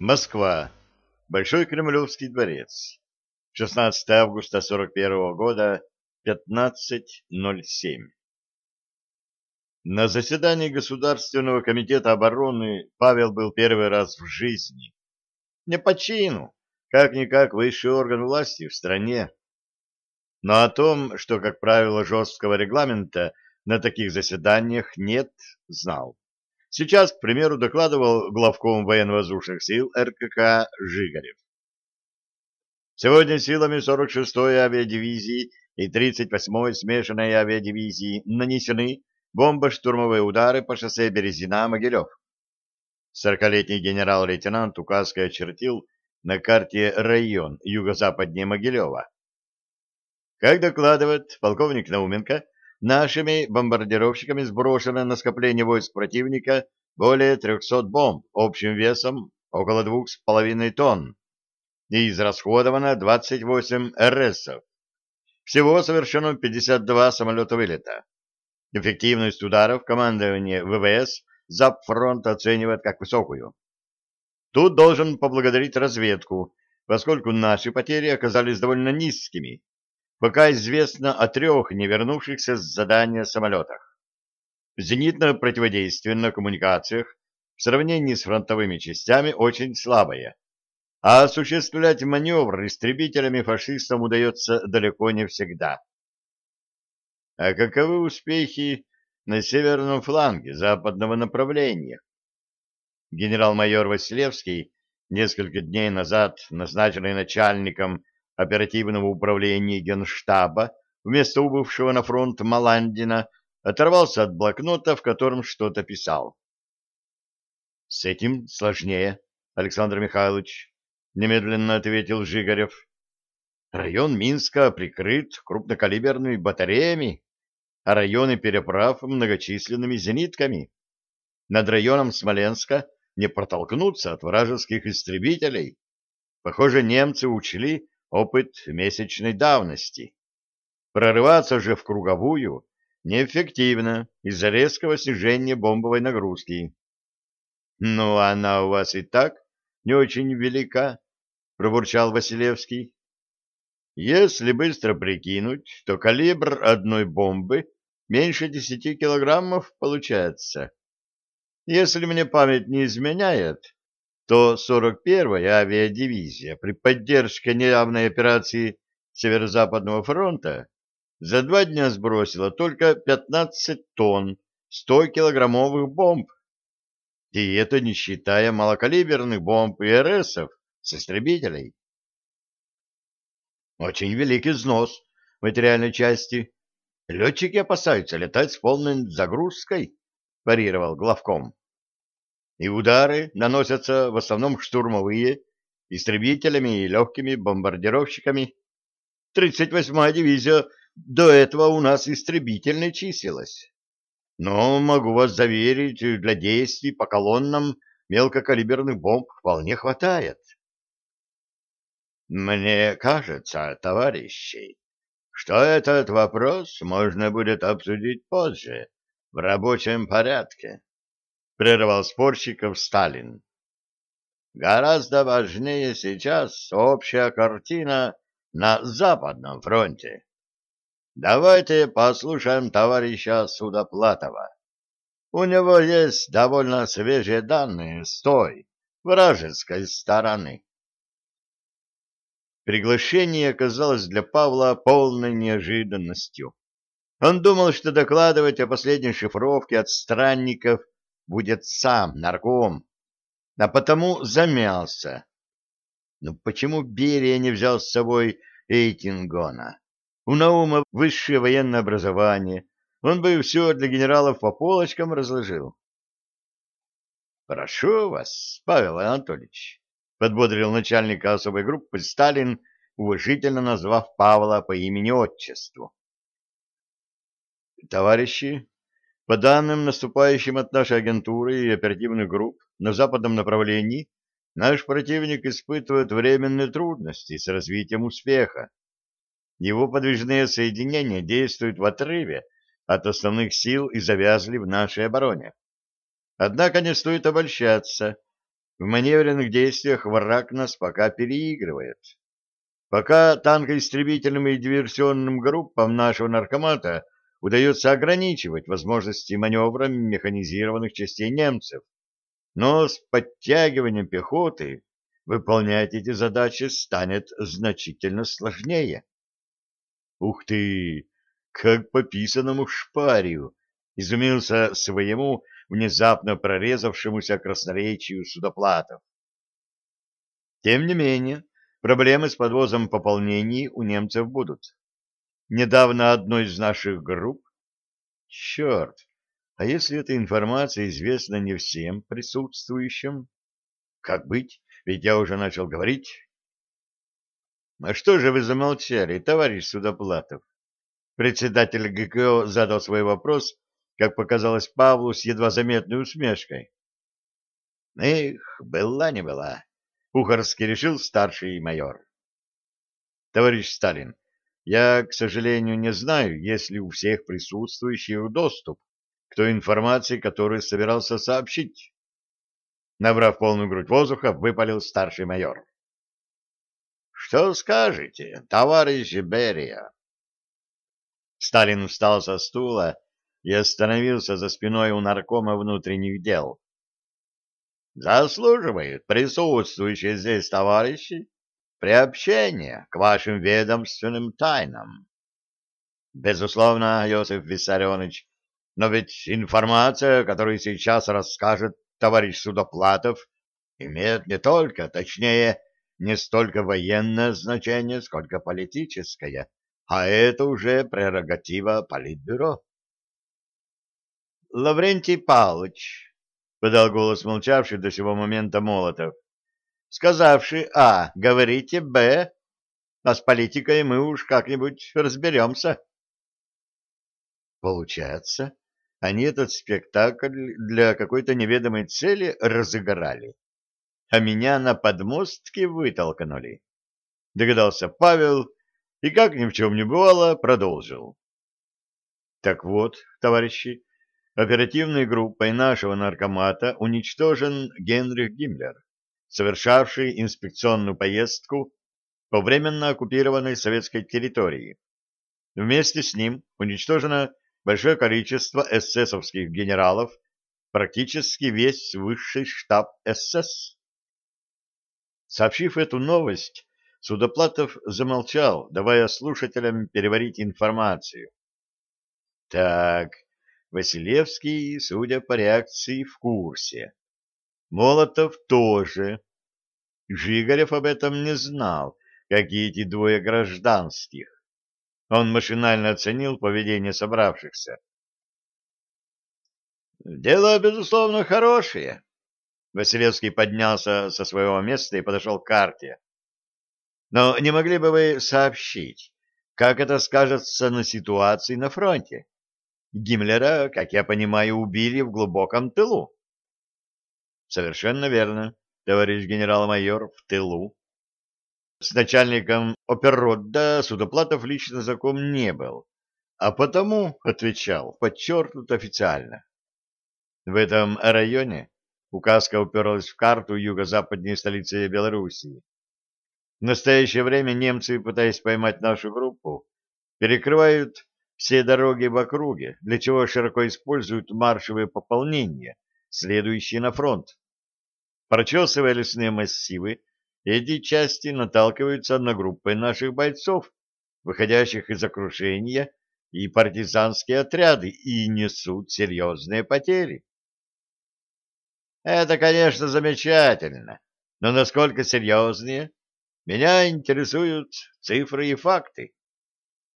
Москва. Большой Кремлевский дворец. 16 августа 41 года, 15.07. На заседании Государственного комитета обороны Павел был первый раз в жизни. Не по чину, как-никак высший орган власти в стране. Но о том, что, как правило, жесткого регламента на таких заседаниях нет, знал. Сейчас, к примеру, докладывал главком военно-воздушных сил РКК Жигарев. Сегодня силами 46-й авиадивизии и 38-й смешанной авиадивизии нанесены бомбо-штурмовые удары по шоссе Березина-Могилев. Сорокалетний генерал-лейтенант указкой очертил на карте район юго-западнее Могилева. Как докладывает полковник Науменко, Нашими бомбардировщиками сброшено на скопление войск противника более 300 бомб общим весом около 2,5 тонн и израсходовано 28 РСов. Всего совершено 52 самолета вылета. Эффективность ударов командование ВВС Запфронт оценивает как высокую. Тут должен поблагодарить разведку, поскольку наши потери оказались довольно низкими, пока известно о трех не вернувшихся с задания самолетах. Зенитное противодействие на коммуникациях в сравнении с фронтовыми частями очень слабое, а осуществлять маневр истребителями фашистам удается далеко не всегда. А каковы успехи на северном фланге западного направления? Генерал-майор Василевский, несколько дней назад назначенный начальником оперативного управления Генштаба вместо убывшего на фронт Маландина оторвался от блокнота, в котором что-то писал. — С этим сложнее, Александр Михайлович, — немедленно ответил Жигарев. — Район Минска прикрыт крупнокалиберными батареями, а районы переправ многочисленными зенитками. Над районом Смоленска не протолкнуться от вражеских истребителей. Похоже, немцы учли, опыт месячной давности. Прорываться же в круговую неэффективно из-за резкого снижения бомбовой нагрузки. «Ну, она у вас и так не очень велика», — пробурчал Василевский. «Если быстро прикинуть, то калибр одной бомбы меньше десяти килограммов получается. Если мне память не изменяет, то 41-я авиадивизия при поддержке неявной операции Северо-Западного фронта за два дня сбросила только 15 тонн 100-килограммовых бомб. И это не считая малокалиберных бомб и РСов с истребителей. Очень великий взнос материальной части. Летчики опасаются летать с полной загрузкой, парировал главком и удары наносятся в основном штурмовые, истребителями и легкими бомбардировщиками. 38-я дивизия до этого у нас истребительной числилась. Но могу вас заверить, для действий по колоннам мелкокалиберных бомб вполне хватает. Мне кажется, товарищи, что этот вопрос можно будет обсудить позже, в рабочем порядке. — прервал спорщиков Сталин. «Гораздо важнее сейчас общая картина на Западном фронте. Давайте послушаем товарища Судоплатова. У него есть довольно свежие данные с той, вражеской стороны». Приглашение оказалось для Павла полной неожиданностью. Он думал, что докладывать о последней шифровке от странников – будет сам нарком, а потому замялся. Ну почему Берия не взял с собой Эйтингона? У Наума высшее военное образование, он бы все для генералов по полочкам разложил. — Прошу вас, Павел Анатольевич, — подбодрил начальника особой группы Сталин, уважительно назвав Павла по имени-отчеству. — Товарищи, по данным, наступающим от нашей агентуры и оперативных групп на западном направлении, наш противник испытывает временные трудности с развитием успеха. Его подвижные соединения действуют в отрыве от основных сил и завязли в нашей обороне. Однако не стоит обольщаться. В маневренных действиях враг нас пока переигрывает. Пока танкоистребительным и диверсионным группам нашего наркомата удается ограничивать возможности маневра механизированных частей немцев, но с подтягиванием пехоты выполнять эти задачи станет значительно сложнее. Ух ты, как по писанному шпарию, изумился своему внезапно прорезавшемуся красноречию судоплатов. Тем не менее, проблемы с подвозом пополнений у немцев будут. Недавно одной из наших групп... Черт, а если эта информация известна не всем присутствующим? Как быть? Ведь я уже начал говорить. — А что же вы замолчали, товарищ Судоплатов? Председатель ГКО задал свой вопрос, как показалось Павлу, с едва заметной усмешкой. — Эх, была не была, — Ухарский решил старший майор. — Товарищ Сталин, я, к сожалению, не знаю, есть ли у всех присутствующих доступ к той информации, которую собирался сообщить. Набрав полную грудь воздуха, выпалил старший майор. Что скажете, товарищ Берия? Сталин встал со стула и остановился за спиной у наркома внутренних дел. Заслуживают присутствующие здесь товарищи приобщения к вашим ведомственным тайнам. Безусловно, Иосиф Виссарионович, но ведь информация, которую сейчас расскажет товарищ Судоплатов, имеет не только, точнее, не столько военное значение, сколько политическое, а это уже прерогатива Политбюро. Лаврентий Павлович, — подал голос молчавший до сего момента Молотов, — сказавший А, говорите Б, а с политикой мы уж как-нибудь разберемся. Получается, они этот спектакль для какой-то неведомой цели разыграли а меня на подмостке вытолкнули. Догадался Павел и, как ни в чем не бывало, продолжил. Так вот, товарищи, оперативной группой нашего наркомата уничтожен Генрих Гиммлер, совершавший инспекционную поездку по временно оккупированной советской территории. Вместе с ним уничтожено большое количество эсэсовских генералов, практически весь высший штаб СС. Сообщив эту новость, Судоплатов замолчал, давая слушателям переварить информацию. Так, Василевский, судя по реакции, в курсе. Молотов тоже. Жигарев об этом не знал, как и эти двое гражданских. Он машинально оценил поведение собравшихся. «Дело, безусловно, хорошее», Василевский поднялся со своего места и подошел к карте. Но не могли бы вы сообщить, как это скажется на ситуации на фронте? Гиммлера, как я понимаю, убили в глубоком тылу. Совершенно верно, товарищ генерал-майор, в тылу. С начальником оперрода Судоплатов лично знаком не был, а потому отвечал подчеркнуто официально. В этом районе Указка уперлась в карту юго-западней столицы Белоруссии. В настоящее время немцы, пытаясь поймать нашу группу, перекрывают все дороги в округе, для чего широко используют маршевые пополнения, следующие на фронт. Прочесывая лесные массивы, эти части наталкиваются на группы наших бойцов, выходящих из окружения, и партизанские отряды, и несут серьезные потери. Это, конечно, замечательно, но насколько серьезные? Меня интересуют цифры и факты.